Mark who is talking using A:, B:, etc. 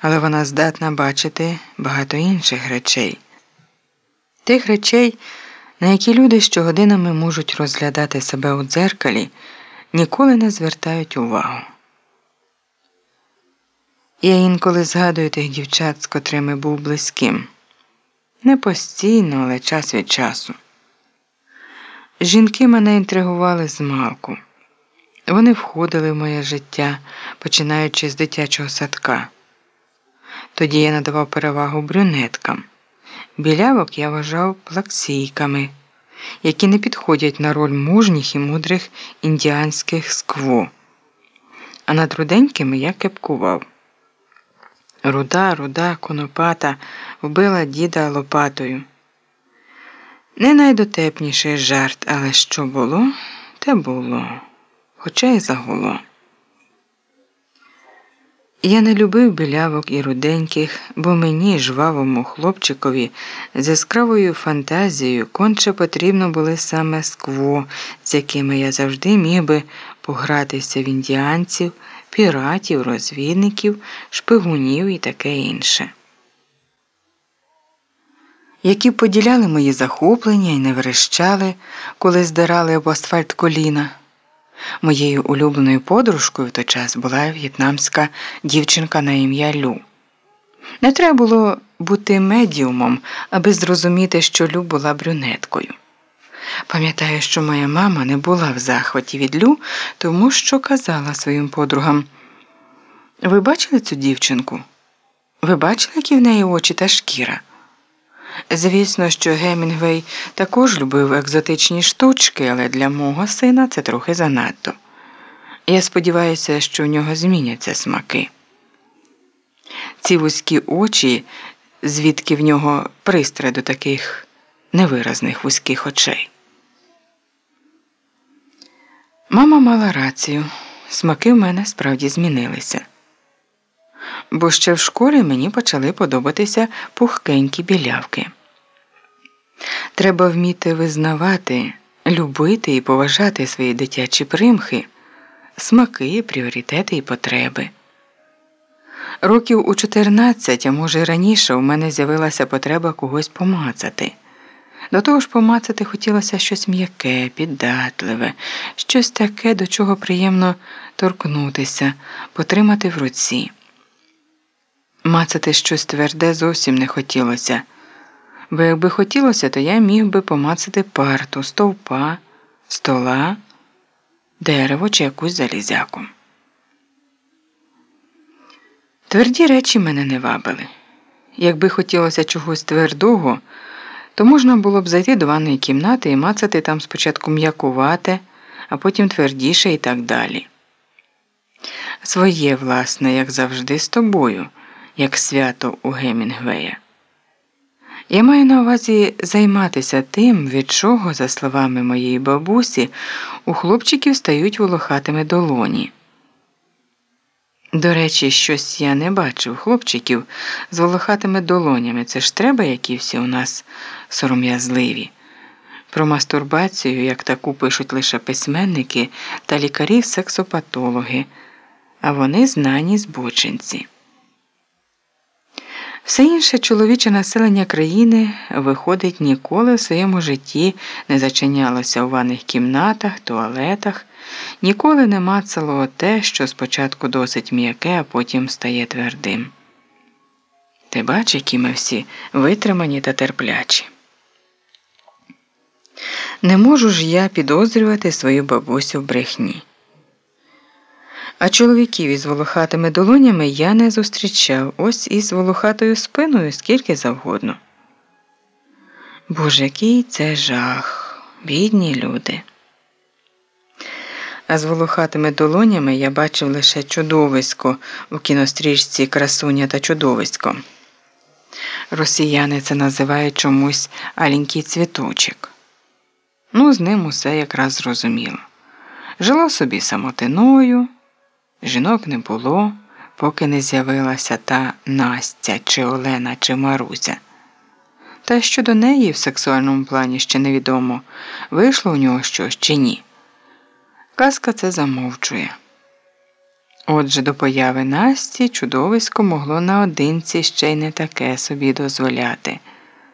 A: але вона здатна бачити багато інших речей, тих речей, на які люди щогодинами можуть розглядати себе у дзеркалі, ніколи не звертають увагу. Я інколи згадую тих дівчат, з котрими був близьким. Не постійно, але час від часу. Жінки мене інтригували з малку. Вони входили в моє життя, починаючи з дитячого садка. Тоді я надавав перевагу брюнеткам. Білявок я вважав плаксійками, які не підходять на роль мужніх і мудрих індіанських скво. А над руденькими я кепкував. Руда, руда, конопата вбила діда лопатою. Не найдотепніший жарт, але що було, те було, хоча й загуло. Я не любив білявок і руденьких, бо мені, жвавому хлопчикові, з яскравою фантазією конче потрібно були саме скво, з якими я завжди міг би погратися в індіанців, піратів, розвідників, шпигунів і таке інше. Які поділяли мої захоплення і не верещали, коли здирали об асфальт коліна. Моєю улюбленою подружкою в той час була в'єтнамська дівчинка на ім'я Лю. Не треба було бути медіумом, аби зрозуміти, що Лю була брюнеткою. Пам'ятаю, що моя мама не була в захваті від Лю, тому що казала своїм подругам: Ви бачили цю дівчинку? Ви бачили, які в неї очі та шкіра? Звісно, що Гемінгвей також любив екзотичні штучки, але для мого сина це трохи занадто. Я сподіваюся, що в нього зміняться смаки. Ці вузькі очі, звідки в нього пристрій до таких невиразних вузьких очей. Мама мала рацію. Смаки в мене справді змінилися. Бо ще в школі мені почали подобатися пухкенькі білявки. Треба вміти визнавати, любити і поважати свої дитячі примхи, смаки, пріоритети і потреби. Років у 14, а може раніше, у мене з'явилася потреба когось помацати. До того ж, помацати хотілося щось м'яке, піддатливе, щось таке, до чого приємно торкнутися, потримати в руці. Мацати щось тверде зовсім не хотілося, бо якби хотілося, то я міг би помацати парту, стовпа, стола, дерево чи якусь залізяку. Тверді речі мене не вабили. Якби хотілося чогось твердого, то можна було б зайти до ванної кімнати і мацати там спочатку м'якувате, а потім твердіше і так далі. Своє, власне, як завжди, з тобою як свято у Гемінгвея. Я маю на увазі займатися тим, від чого, за словами моєї бабусі, у хлопчиків стають волохатими долоні. До речі, щось я не бачив хлопчиків з волохатими долонями. Це ж треба, які всі у нас сором'язливі. Про мастурбацію, як таку пишуть лише письменники та лікарі-сексопатологи, а вони знані збочинці. Все інше чоловіче населення країни, виходить, ніколи в своєму житті не зачинялося у ванних кімнатах, туалетах, ніколи не мацало те, що спочатку досить м'яке, а потім стає твердим. Ти бач, які ми всі витримані та терплячі. Не можу ж я підозрювати свою бабусю в брехні. А чоловіків із волохатими долонями я не зустрічав ось із волохатою спиною скільки завгодно. Боже, який це жах, бідні люди. А з волохатими долонями я бачив лише чудовисько у кінострічці Красуня та чудовисько. Росіяни це називають чомусь аленький цвіточок. Ну, з ним усе якраз зрозуміло. Жило собі самотиною. Жінок не було, поки не з'явилася та Настя, чи Олена, чи Маруся. Та щодо неї в сексуальному плані ще невідомо, вийшло у нього щось чи ні. Казка це замовчує. Отже, до появи Насті чудовисько могло наодинці ще й не таке собі дозволяти.